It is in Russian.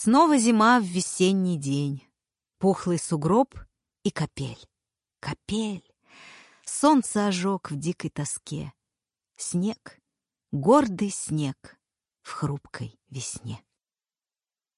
Снова зима в весенний день. Пухлый сугроб и капель. Капель. Солнце ожег в дикой тоске. Снег, гордый снег в хрупкой весне.